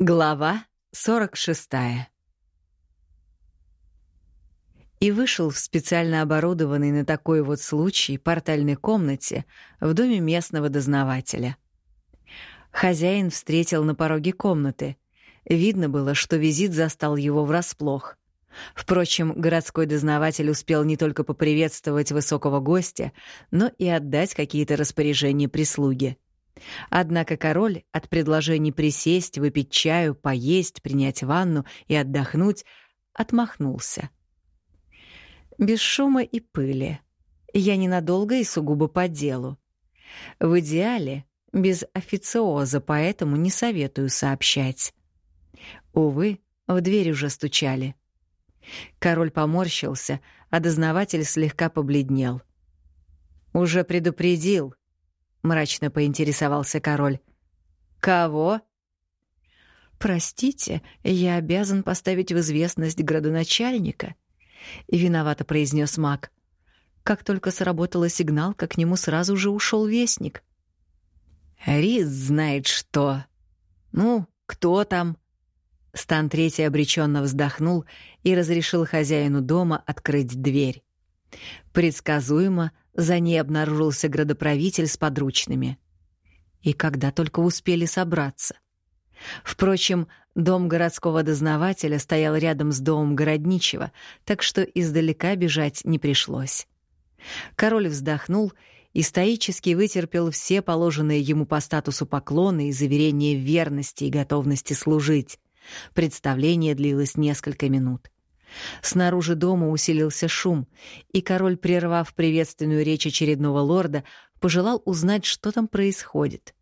Глава 46 И вышел в специально оборудованной на такой вот случай портальной комнате в доме местного дознавателя. Хозяин встретил на пороге комнаты. Видно было, что визит застал его врасплох. Впрочем, городской дознаватель успел не только поприветствовать высокого гостя, но и отдать какие-то распоряжения прислуге. Однако король от предложений присесть, выпить чаю, поесть, принять ванну и отдохнуть отмахнулся. Без шума и пыли. Я ненадолго и сугубо по делу. В идеале без официоза, поэтому не советую сообщать. Увы, в дверь уже стучали. Король поморщился, а дознаватель слегка побледнел. «Уже предупредил», — мрачно поинтересовался король. «Кого?» «Простите, я обязан поставить в известность градоначальника», — виновато произнес маг. Как только сработала сигналка, к нему сразу же ушел вестник. «Рис знает что. Ну, кто там?» Стан Третий обреченно вздохнул и разрешил хозяину дома открыть дверь. Предсказуемо за ней обнаружился градоправитель с подручными. И когда только успели собраться. Впрочем, дом городского дознавателя стоял рядом с домом городничего, так что издалека бежать не пришлось. Король вздохнул и стоически вытерпел все положенные ему по статусу поклоны и заверения в верности и готовности служить. Представление длилось несколько минут. Снаружи дома усилился шум, и король, прервав приветственную речь очередного лорда, пожелал узнать, что там происходит.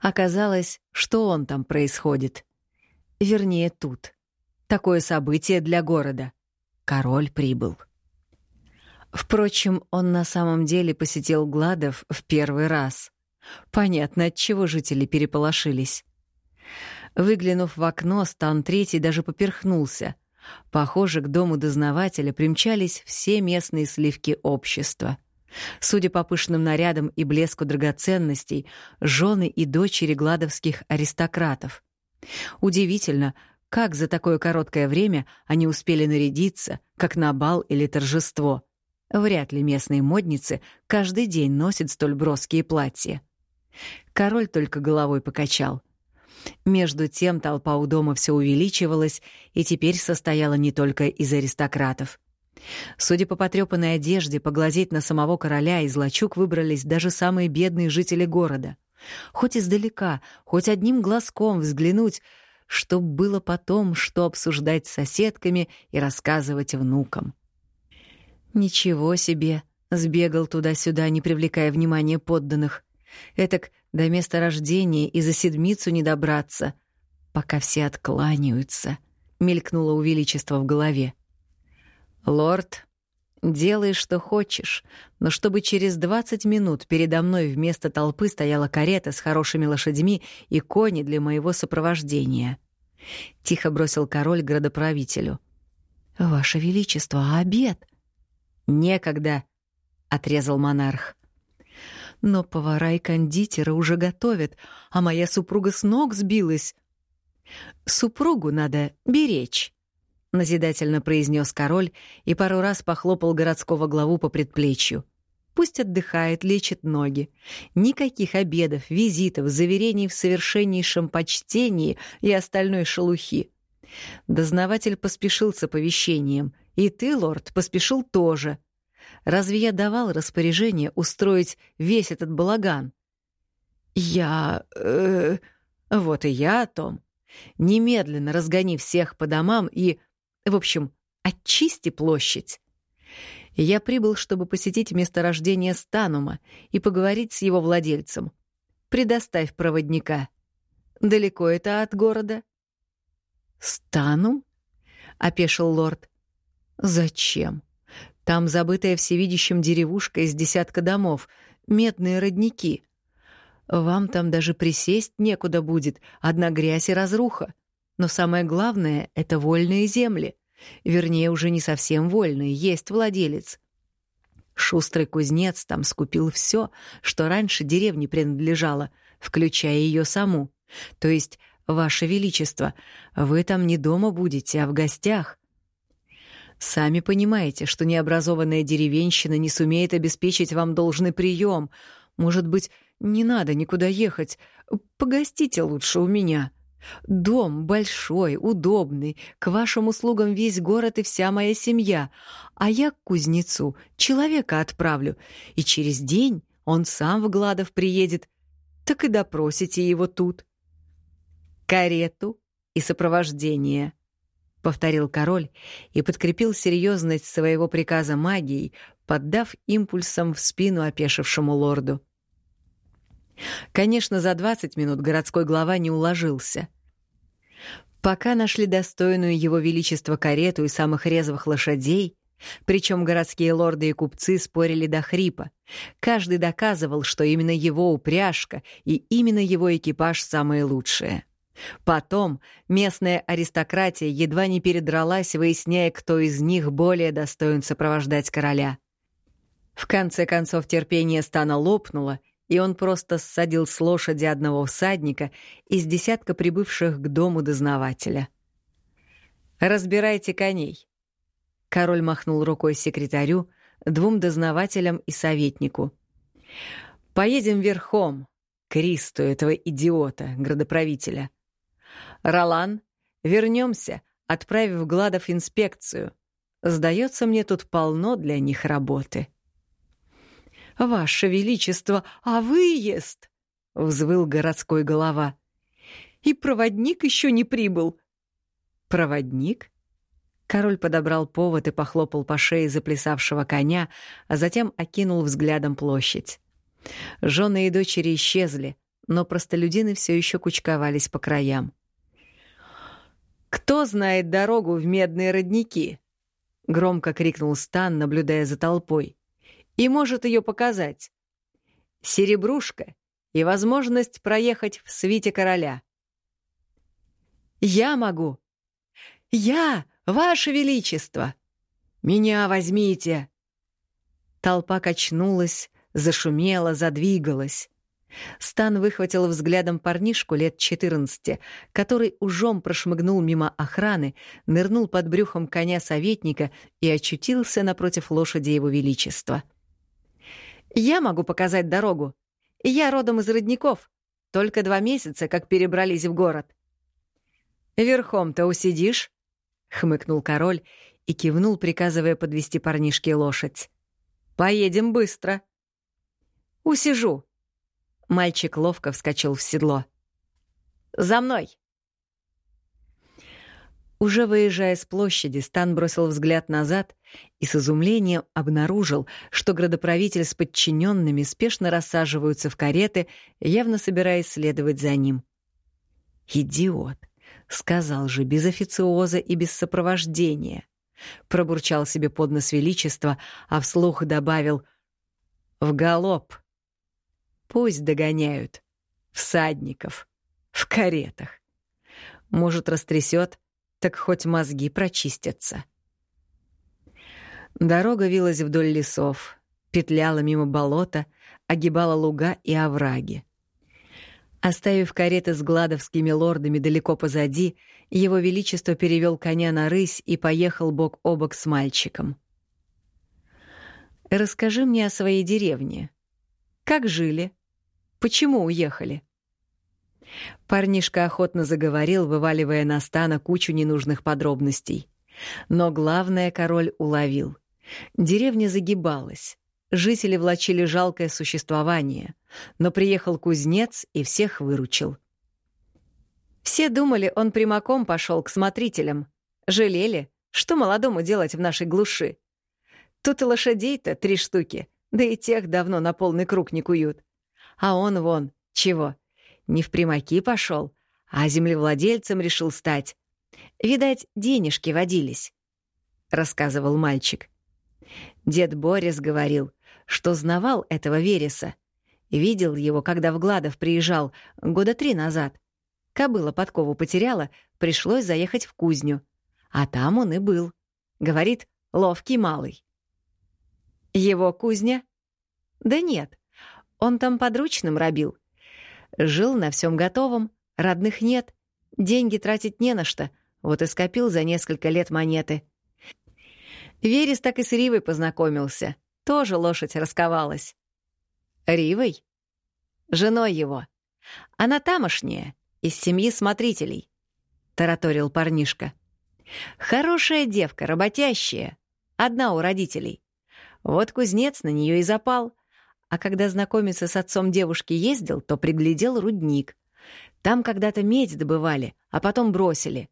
Оказалось, что он там происходит. Вернее, тут. Такое событие для города. Король прибыл. Впрочем, он на самом деле посетил Гладов в первый раз. Понятно, от чего жители переполошились. Выглянув в окно, Стан Третий даже поперхнулся. Похоже, к дому дознавателя примчались все местные сливки общества. Судя по пышным нарядам и блеску драгоценностей, жены и дочери гладовских аристократов. Удивительно, как за такое короткое время они успели нарядиться, как на бал или торжество. Вряд ли местные модницы каждый день носят столь броские платья. Король только головой покачал — между тем толпа у дома все увеличивалась и теперь состояла не только из аристократов. Судя по потрепанной одежде, поглазеть на самого короля из лачуг выбрались даже самые бедные жители города. Хоть издалека, хоть одним глазком взглянуть, чтоб было потом, что обсуждать с соседками и рассказывать внукам. Ничего себе, сбегал туда-сюда, не привлекая внимания подданных. Этак до места рождения и за седмицу не добраться, пока все откланяются, мелькнуло у величества в голове. Лорд, делай, что хочешь, но чтобы через двадцать минут передо мной вместо толпы стояла карета с хорошими лошадьми и кони для моего сопровождения. Тихо бросил король градоправителю. «Ваше Величество, а обед?» «Некогда», — отрезал монарх. Но повара и кондитеры уже готовят, а моя супруга с ног сбилась. Супругу надо беречь, назидательно произнес король и пару раз похлопал городского главу по предплечью. Пусть отдыхает, лечит ноги. Никаких обедов, визитов, заверений в совершеннейшем почтении и остальной шелухи. Дознаватель поспешил с оповещением, и ты, лорд, поспешил тоже — Разве я давал распоряжение устроить весь этот балаган? Я... Э, вот и я о том. Немедленно разгони всех по домам и... В общем, очисти площадь. Я прибыл, чтобы посетить месторождение Станума и поговорить с его владельцем. Предоставь проводника. Далеко это от города? Станум? — опешил лорд. «Зачем? Там забытая всевидящим деревушка из десятка домов, медные родники. Вам там даже присесть некуда будет, одна грязь и разруха. Но самое главное — это вольные земли. Вернее, уже не совсем вольные, есть владелец. Шустрый кузнец там скупил все, что раньше деревне принадлежало, включая ее саму. То есть Ваше Величество, вы там не дома будете, а в гостях. Сами понимаете, что необразованная деревенщина не сумеет обеспечить вам должный прием. Может быть, не надо никуда ехать. Погостите лучше у меня. Дом большой, удобный, к вашим услугам весь город и вся моя семья, а я к кузнецу человека отправлю, и через день он сам в Гладов приедет, так и допросите его тут. Карету и сопровождение, — повторил король и подкрепил серьезность своего приказа магией, поддав импульсом в спину опешившему лорду. Конечно, за 20 минут городской глава не уложился. Пока нашли достойную его величества карету и самых резвых лошадей, причем городские лорды и купцы спорили до хрипа. Каждый доказывал, что именно его упряжка и именно его экипаж самые лучшие. Потом местная аристократия едва не передралась, выясняя, кто из них более достоин сопровождать короля. В конце концов терпение Стана лопнуло, и он просто ссадил с лошади одного всадника из десятка прибывших к дому дознавателя. «Разбирайте коней», — король махнул рукой секретарю, двум дознавателям и советнику. «Поедем верхом, к Ристу, этого идиота, градоправителя. Ролан, вернемся, отправив Гладов инспекцию. Сдается мне тут полно для них работы». «Ваше Величество, а выезд!» — взвыл городской голова. «И проводник еще не прибыл». «Проводник?» Король подобрал повод и похлопал по шее заплясавшего коня, а затем окинул взглядом площадь. Жены и дочери исчезли, но простолюдины все еще кучковались по краям. «Кто знает дорогу в медные родники?» — громко крикнул Стан, наблюдая за толпой и может ее показать. Серебрушка и возможность проехать в свите короля. «Я могу! Я, Ваше Величество! Меня возьмите!» Толпа качнулась, зашумела, задвигалась. Стан выхватил взглядом парнишку лет 14, который ужом прошмыгнул мимо охраны, нырнул под брюхом коня советника и очутился напротив лошади его величества. Я могу показать дорогу. Я родом из родников. Только два месяца, как перебрались в город. Верхом-то усидишь? хмыкнул король и кивнул, приказывая подвести парнишке лошадь. Поедем быстро. Усижу. Мальчик ловко вскочил в седло. За мной. Уже выезжая с площади, Стан бросил взгляд назад и с изумлением обнаружил, что градоправитель с подчиненными спешно рассаживаются в кареты, явно собираясь следовать за ним. «Идиот!» — сказал же, без официоза и без сопровождения. Пробурчал себе под нос величество, а вслух добавил «В галоп!» Пусть догоняют. Всадников. В каретах. Может, растрясет, так хоть мозги прочистятся. Дорога вилась вдоль лесов, петляла мимо болота, огибала луга и овраги. Оставив кареты с гладовскими лордами далеко позади, его величество перевел коня на рысь и поехал бок о бок с мальчиком. «Расскажи мне о своей деревне. Как жили? Почему уехали?» Парнишка охотно заговорил, вываливая на Стана кучу ненужных подробностей. Но главное король уловил. Деревня загибалась. Жители влачили жалкое существование, но приехал кузнец и всех выручил. Все думали, он прямиком пошел к смотрителям. Жалели, что молодому делать в нашей глуши. Тут и лошадей-то три штуки, да и тех давно на полный круг не куют. А он вон, чего, не в примаки пошел, а землевладельцем решил стать. Видать, денежки водились, — рассказывал мальчик. Дед Борис говорил, что знавал этого Вереса. Видел его, когда в Гладов приезжал года три назад. Кобыла подкову потеряла, пришлось заехать в кузню. А там он и был. Говорит, ловкий малый. Его кузня? Да нет, он там подручным робил. Жил на всем готовом, родных нет, Деньги тратить не на что, вот и скопил за несколько лет монеты. Верес так и с Ривой познакомился. Тоже лошадь расковалась. Ривой? Женой его. Она тамошняя, из семьи смотрителей, — тараторил парнишка. Хорошая девка, работящая, одна у родителей. Вот кузнец на нее и запал. А когда знакомиться с отцом девушки ездил, то приглядел рудник. Там когда-то медь добывали, а потом бросили.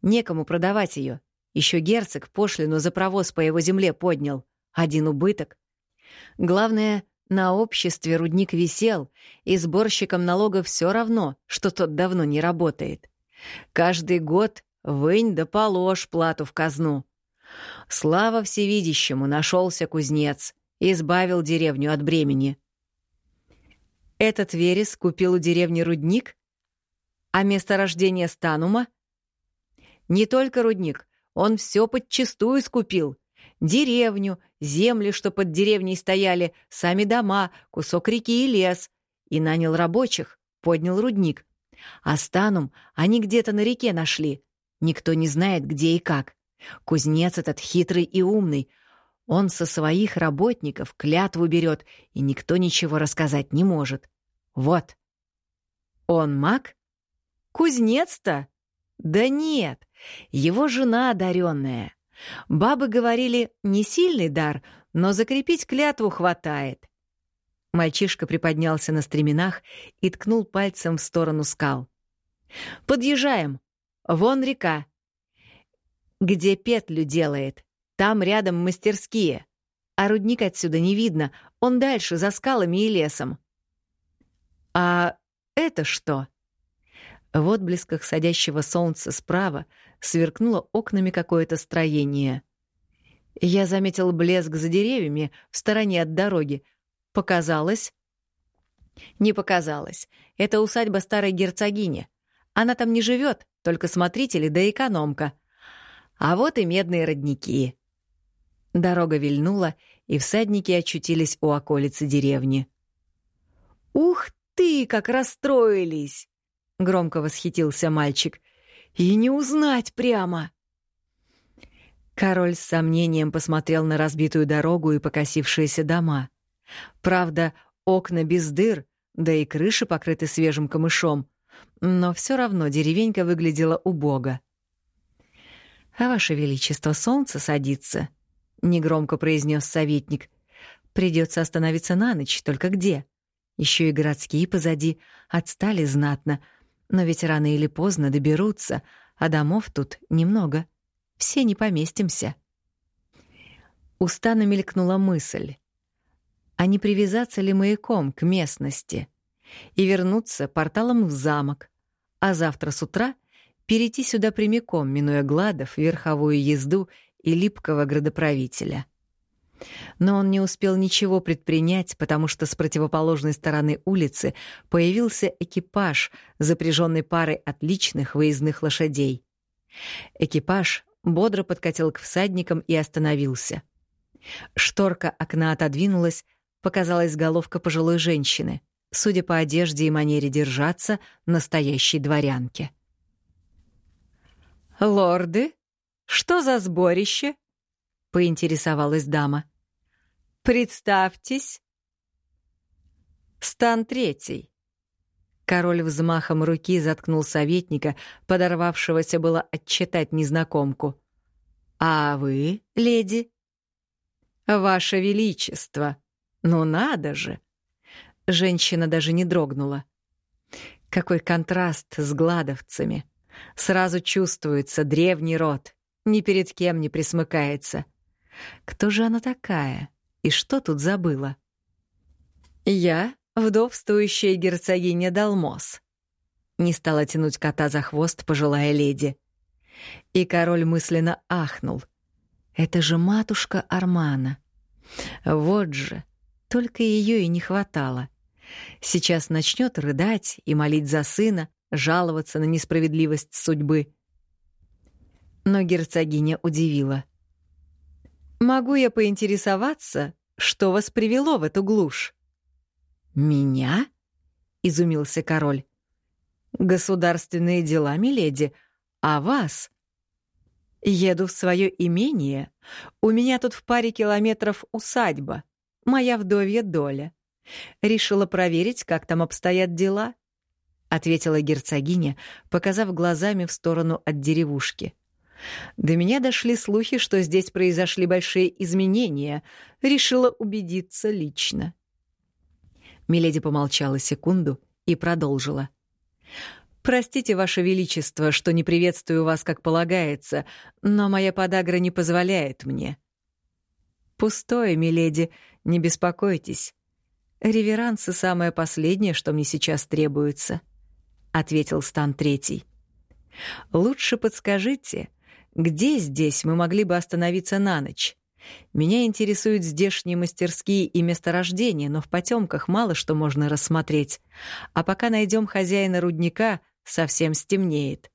Некому продавать ее. Еще герцог пошлину за провоз по его земле поднял. Один убыток. Главное, на обществе рудник висел, и сборщикам налогов все равно, что тот давно не работает. Каждый год вынь да положь плату в казну. Слава всевидящему, нашелся кузнец, избавил деревню от бремени. Этот Верес купил у деревни рудник? А место рождения Станума? Не только рудник, он все подчистую скупил. Деревню, земли, что под деревней стояли, сами дома, кусок реки и лес. И нанял рабочих, поднял рудник. А Станум они где-то на реке нашли. Никто не знает, где и как. Кузнец этот хитрый и умный. Он со своих работников клятву берет, и никто ничего рассказать не может. Вот. Он маг? Кузнец-то? Да нет, его жена одаренная. Бабы говорили, не сильный дар, но закрепить клятву хватает. Мальчишка приподнялся на стременах и ткнул пальцем в сторону скал. «Подъезжаем. Вон река. Где петлю делает, там рядом мастерские. А рудник отсюда не видно, он дальше, за скалами и лесом». «А это что?» В отблесках садящего солнца справа сверкнуло окнами какое-то строение. Я заметил блеск за деревьями в стороне от дороги. Показалось? Не показалось. Это усадьба старой герцогини. Она там не живет, только смотрители да экономка. А вот и медные родники. Дорога вильнула, и всадники очутились у околицы деревни. «Ух ты, как расстроились!» — громко восхитился мальчик. «И не узнать прямо!» Король с сомнением посмотрел на разбитую дорогу и покосившиеся дома. Правда, окна без дыр, да и крыши покрыты свежим камышом, но все равно деревенька выглядела убого. «А ваше величество, солнце садится», — негромко произнес советник. «Придется остановиться на ночь, только где? Еще и городские позади, отстали знатно, но ведь рано или поздно доберутся, а домов тут немного. Все не поместимся». У Стана мелькнула мысль. А не привязаться ли маяком к местности? И вернуться порталом в замок, а завтра с утра перейти сюда прямиком, минуя Гладов, верховую езду и липкого градоправителя. Но он не успел ничего предпринять, потому что с противоположной стороны улицы появился экипаж, запряженный парой отличных выездных лошадей. Экипаж бодро подкатил к всадникам и остановился. Шторка окна отодвинулась, показалась головка пожилой женщины судя по одежде и манере держаться, настоящей дворянки. «Лорды, что за сборище?» — поинтересовалась дама. «Представьтесь». «Стан третий». Король взмахом руки заткнул советника, подорвавшегося было отчитать незнакомку. «А вы, леди?» «Ваше Величество! Ну надо же!» Женщина даже не дрогнула. Какой контраст с гладовцами. Сразу чувствуется древний род, ни перед кем не присмыкается. Кто же она такая? И что тут забыла? Я — вдовствующая герцогиня Далмос. Не стала тянуть кота за хвост пожилая леди. И король мысленно ахнул. Это же матушка Армана. Вот же, только ее и не хватало. Сейчас начнет рыдать и молить за сына, жаловаться на несправедливость судьбы. Но герцогиня удивила. «Могу я поинтересоваться, что вас привело в эту глушь?» «Меня?» — изумился король. Государственные дела, миледи, а вас? Еду в свое имение. У меня тут в паре километров усадьба, моя вдовья доля. Решила проверить, как там обстоят дела, ответила герцогиня, показав глазами в сторону от деревушки. До меня дошли слухи, что здесь произошли большие изменения. Решила убедиться лично. Миледи помолчала секунду и продолжила. «Простите, Ваше Величество, что не приветствую вас, как полагается, но моя подагра не позволяет мне». «Пустое, миледи, не беспокойтесь. Реверансы — самое последнее, что мне сейчас требуется», — ответил Стан Третий. «Лучше подскажите, где здесь мы могли бы остановиться на ночь? Меня интересуют здешние мастерские и месторождения, но в потемках мало что можно рассмотреть. А пока найдем хозяина рудника, совсем стемнеет.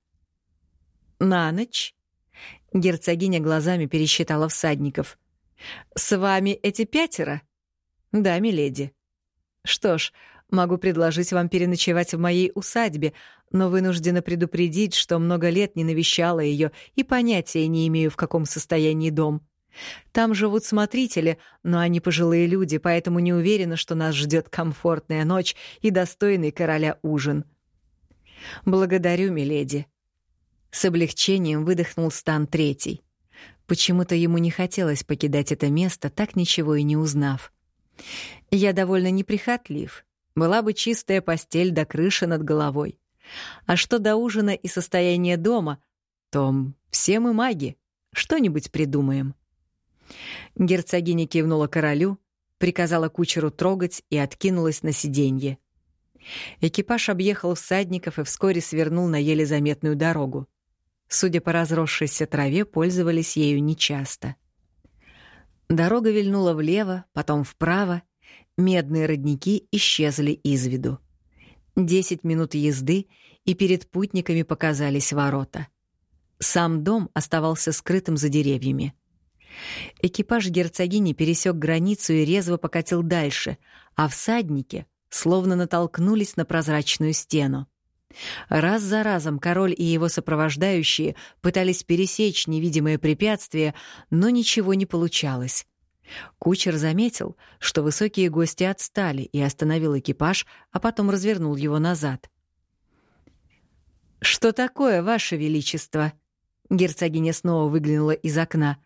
На ночь? Герцогиня глазами пересчитала всадников. С вами эти пятеро? Да, миледи. Что ж, могу предложить вам переночевать в моей усадьбе, но вынуждена предупредить, что много лет не навещала ее и понятия не имею, в каком состоянии дом. Там живут смотрители, но они пожилые люди, поэтому не уверена, что нас ждет комфортная ночь и достойный короля ужин. Благодарю, миледи. С облегчением выдохнул Стан Третий. Почему-то ему не хотелось покидать это место, так ничего и не узнав. Я довольно неприхотлив. Была бы чистая постель до крыши над головой. А что до ужина и состояния дома, то все мы маги. Что-нибудь придумаем. Герцогиня кивнула королю, приказала кучеру трогать и откинулась на сиденье. Экипаж объехал всадников и вскоре свернул на еле заметную дорогу. Судя по разросшейся траве, пользовались ею нечасто. Дорога вильнула влево, потом вправо, медные родники исчезли из виду. Десять минут езды, и перед путниками показались ворота. Сам дом оставался скрытым за деревьями. Экипаж герцогини пересек границу и резво покатил дальше, а всадники словно натолкнулись на прозрачную стену. Раз за разом король и его сопровождающие пытались пересечь невидимое препятствие, но ничего не получалось. Кучер заметил, что высокие гости отстали и остановил экипаж, а потом развернул его назад. «Что такое, Ваше Величество?» Герцогиня снова выглянула из окна.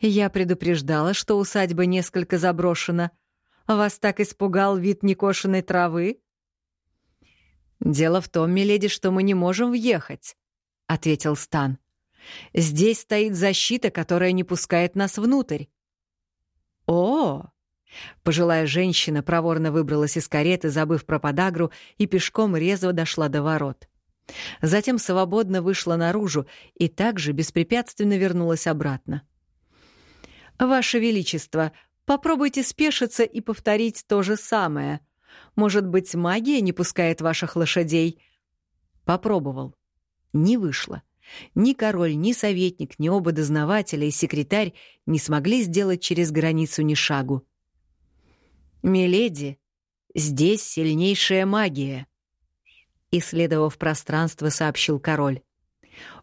Я предупреждала, что усадьба несколько заброшена. Вас так испугал вид некошенной травы? Дело в том, миледи, что мы не можем въехать, ответил Стан. Здесь стоит защита, которая не пускает нас внутрь. О! Пожилая женщина проворно выбралась из кареты, забыв про подагру, и пешком резво дошла до ворот. Затем свободно вышла наружу и также беспрепятственно вернулась обратно. «Ваше Величество, попробуйте спешиться и повторить то же самое. Может быть, магия не пускает ваших лошадей?» Попробовал. Не вышло. Ни король, ни советник, ни оба дознавателя и секретарь не смогли сделать через границу ни шагу. «Миледи, здесь сильнейшая магия», — исследовав пространство, сообщил король.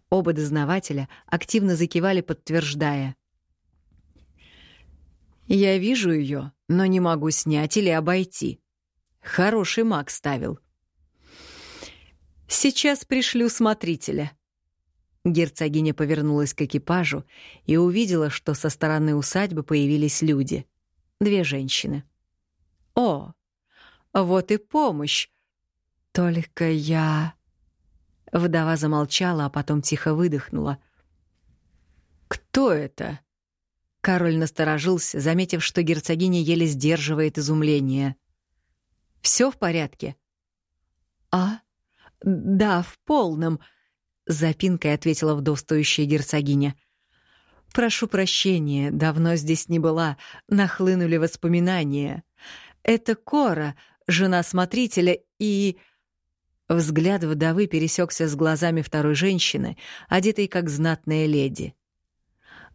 Оба дознавателя активно закивали, подтверждая — я вижу ее, но не могу снять или обойти. Хороший маг ставил. Сейчас пришлю смотрителя. Герцогиня повернулась к экипажу и увидела, что со стороны усадьбы появились люди. Две женщины. О, вот и помощь. Только я... Вдова замолчала, а потом тихо выдохнула. «Кто это?» Король насторожился, заметив, что герцогиня еле сдерживает изумление. «Все в порядке?» «А? Да, в полном», — запинкой ответила вдовствующая герцогиня. «Прошу прощения, давно здесь не была, нахлынули воспоминания. Это Кора, жена смотрителя, и...» Взгляд вдовы пересекся с глазами второй женщины, одетой как знатная леди.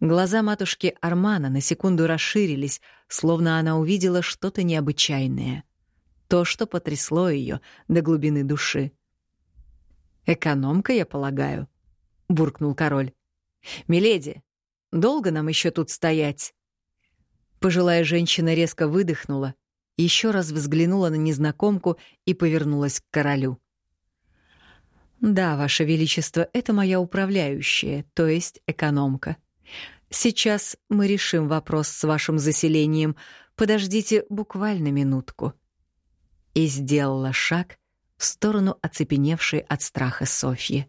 Глаза матушки Армана на секунду расширились, словно она увидела что-то необычайное. То, что потрясло ее до глубины души. Экономка, я полагаю, буркнул король. Миледи, долго нам еще тут стоять? Пожилая женщина резко выдохнула, еще раз взглянула на незнакомку и повернулась к королю. «Да, Ваше Величество, это моя управляющая, то есть экономка. Сейчас мы решим вопрос с вашим заселением. Подождите буквально минутку». И сделала шаг в сторону оцепеневшей от страха Софьи.